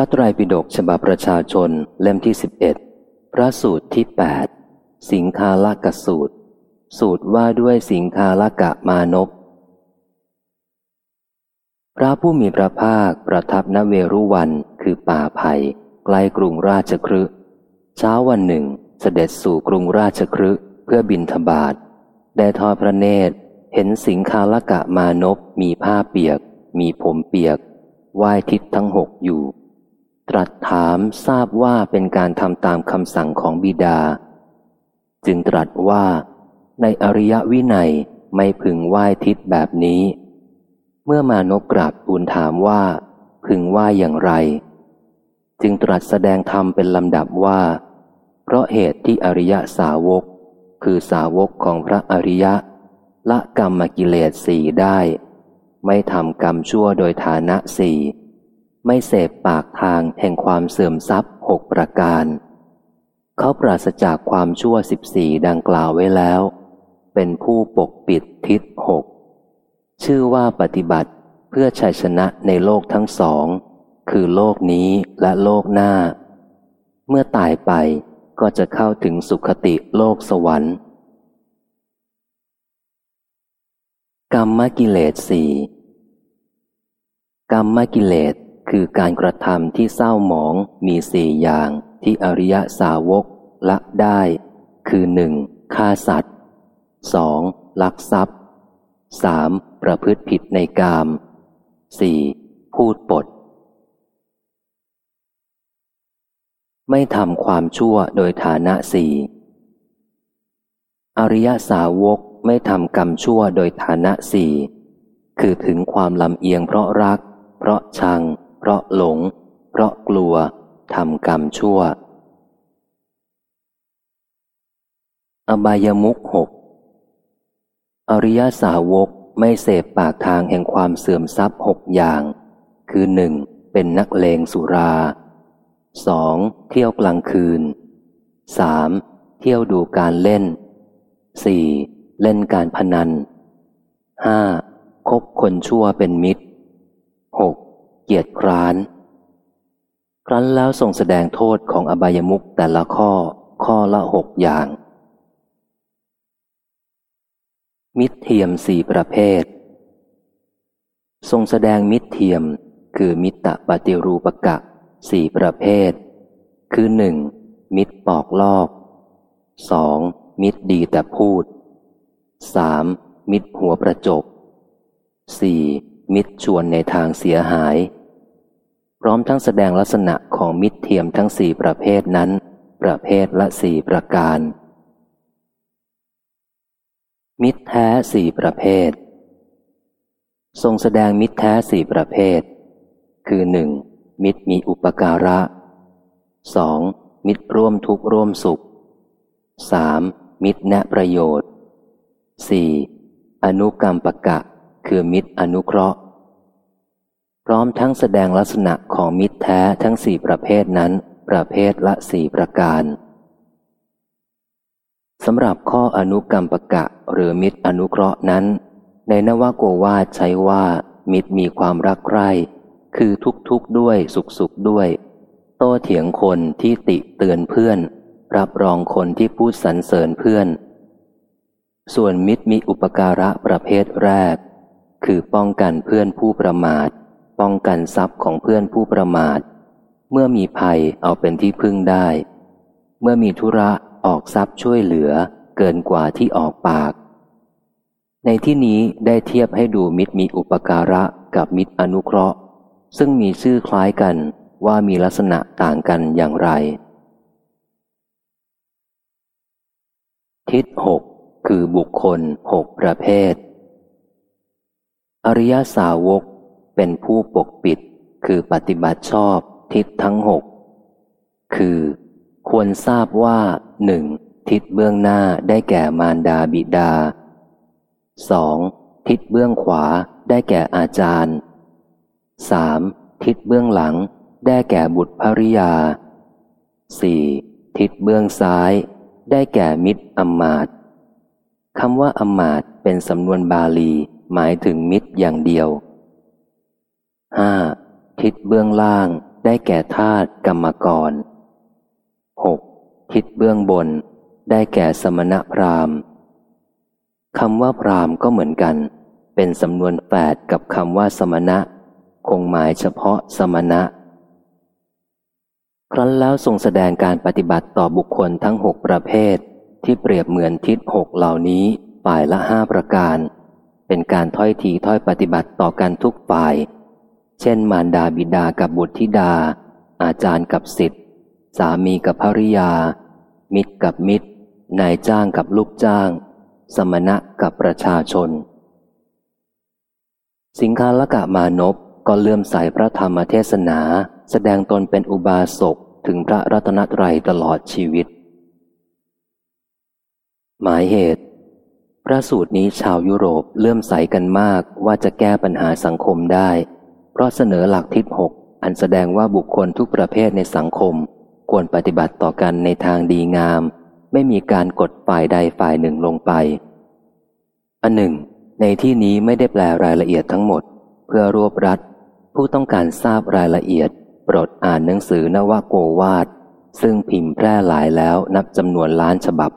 ระไตรปิฎกฉบับประชาชนเล่มที่สิบเอ็ดพระสูตรที่แปดสิงคาลกสูตร สูตรว่าด้วยสิงคาลกะมานพพระผู้มีพระภาคประทับณเวรุวันคือป่าไผ่ใกล้กรุงราชครึเช้าวันหนึ่ง เสด็จสู่กรุงราชครึเพื่อบินทบาทได้ทอดพระเนตร เห็นสิงคาลกะมานพมีผ้าเปียก มีผมเปียกว่ายทิศทั้งหกอยู่ ตรัสถามทราบว่าเป็นการทำตามคำสั่งของบิดา จึงตรัสว่า ในอริยวินัยไม่พึงไหว้ทิศแบบนี้ เมื่อมานพกราบทูลถามว่า พึงไหว้อย่างไร จึงตรัสแสดงธรรมเป็นลำดับว่า เพราะเหตุที่อริยสาวก คือสาวกของพระอริยะ ละกรรมกิเลสสี่ได้ ไม่ทำกรรมชั่วโดยฐานะสี่ ไม่เสพปากทางแห่งความเสื่อมทรัพย์หกประการ เขาปราศจากความชั่วสิบสี่ดังกล่าวไว้แล้ว เป็นผู้ปกปิดทิศหกชื่อว่าปฏิบัติเพื่อชัยชนะในโลกทั้งสอง คือโลกนี้และโลกหน้า เมื่อตายไปก็จะเข้าถึงสุขติโลกสวรรค์กรรมกิเลสสี่กรรมกิเลส คือการกระทำที่เศร้าหมองมีสี่อย่างที่อริยสาวกละได้ คือหนึ่งฆ่าสัตว์สองลักทรัพย์สามประพฤติผิดในกามสี่พูดปด ไม่ทำความชั่วโดยฐานะสี่อริยสาวกไม่ทำกรรมชั่วโดยฐานะสี่คือถึงความลำเอียงเพราะรัก เพราะชัง เพราะหลง เพราะกลัวทำกรรมชั่ว อบายมุกหกอริยสาวกไม่เสพปากทางแห่งความเสื่อมทรัพย์หกอย่าง คือหนึ่งเป็นนักเลงสุราสองเที่ยวกลางคืนสามเที่ยวดูการเล่นสี่เล่นการพนันห้าคบคนชั่วเป็นมิตรหก เกียรติคร้าน ครั้นแล้วส่งแสดงโทษของอบายมุกแต่ละข้อข้อละหกอย่าง มิตรเทียมสี่ประเภท ทรงแสดงมิตรเทียมคือมิตรปฏิรูปกะสี่ประเภท คือหนึ่งมิตรปอกลอกสองมิตรดีแต่พูดสามมิตรหัวประจบสี่ มิตรชวนในทางเสียหาย พร้อมทั้งแสดงลักษณะของมิตรเทียมทั้งสี่ประเภทนั้น ประเภทละสี่ประการ มิตรแท้สี่ประเภท ทรงแสดงมิตรแท้สี่ประเภท คือหนึ่งมิตรมีอุปการะสองมิตรร่วมทุกข์ร่วมสุขสามมิตรแนะประโยชน์ 4. อนุกรรมปะกะ คือมิตรอนุเคราะห์ พร้อมทั้งแสดงลักษณะของมิตรแท้ทั้งสี่ประเภทนั้น ประเภทละสี่ประการสำหรับข้ออนุกรรมปะกะหรือมิตรอนุเคราะห์นั้น ในนวโกวาใช้ว่า มิตรมีความรักใคร่ คือทุกข์ด้วยสุขสุขด้วย โตเถียงคนที่ติเตือนเพื่อน รับรองคนที่พูดสรรเสริญเพื่อน ส่วนมิตรมีอุปการะประเภทแรก คือป้องกันเพื่อนผู้ประมาท ป้องกันทรัพย์ของเพื่อนผู้ประมาท เมื่อมีภัยเอาเป็นที่พึ่งได้ เมื่อมีธุระออกทรัพย์ช่วยเหลือเกินกว่าที่ออกปาก ในที่นี้ได้เทียบให้ดูมิตรมีอุปการะกับมิตรอนุเคราะห์ ซึ่งมีชื่อคล้ายกันว่ามีลักษณะต่างกันอย่างไร ทิศหกคือบุคคลหกประเภท อริยสาวกเป็นผู้ปกปิดคือปฏิบัติชอบทิศทั้งหกคือ ควรทราบว่าหนึ่งทิศเบื้องหน้าได้แก่มารดาบิดาสองทิศเบื้องขวาได้แก่อาจารย์สามทิศเบื้องหลังได้แก่บุตรภริยาสี่ทิศเบื้องซ้าย ได้แก่มิตรอมมาตคำว่าอมาตเป็นสำนวนบาลี หมายถึงมิตรอย่างเดียว 5. ทิศเบื้องล่างได้แก่ธาตุกรรมกร 6. ทิศเบื้องบน ได้แก่สมณพราหมณ์คำว่าพราหมณ์ก็เหมือนกัน เป็นสำนวนแฝดกับคำว่าสมณะ คงหมายเฉพาะสมณะ ครั้นแล้วทรงแสดงการปฏิบัติต่อบุคคลทั้งหกประเภท ที่เปรียบเหมือนทิศหกเหล่านี้ฝ่ายละห้าประการ เป็นการถ้อยทีถ้อยปฏิบัติต่อกันทุกฝ่าย เช่น มารดาบิดากับบุตรธิดา อาจารย์กับสิทธิสามีกับภริยา มิตรกับมิตร นายจ้างกับลูกจ้าง สมณะกับประชาชน สิงคาลกะมานพก็เลื่อมใสพระธรรมเทศนา แสดงตนเป็นอุบาสกถึงพระรัตนตรัยตลอดชีวิต หมายเหตุ พระสูตรนี้ชาวยุโรปเลื่อมใสกันมากว่าจะแก้ปัญหาสังคมได้ เพราะเสนอหลักทิศหกอันแสดงว่าบุคคลทุกประเภทในสังคม ควรปฏิบัติต่อกันในทางดีงาม ไม่มีการกดฝ่ายใดฝ่ายหนึ่งลงไปอันหนึ่ง ในที่นี้ไม่ได้แปลรายละเอียดทั้งหมด เพื่อรวบรัด ผู้ต้องการทราบรายละเอียด โปรดอ่านหนังสือนวโกวาดซึ่งพิมพ์แพร่หลายแล้วนับจำนวนล้านฉบับ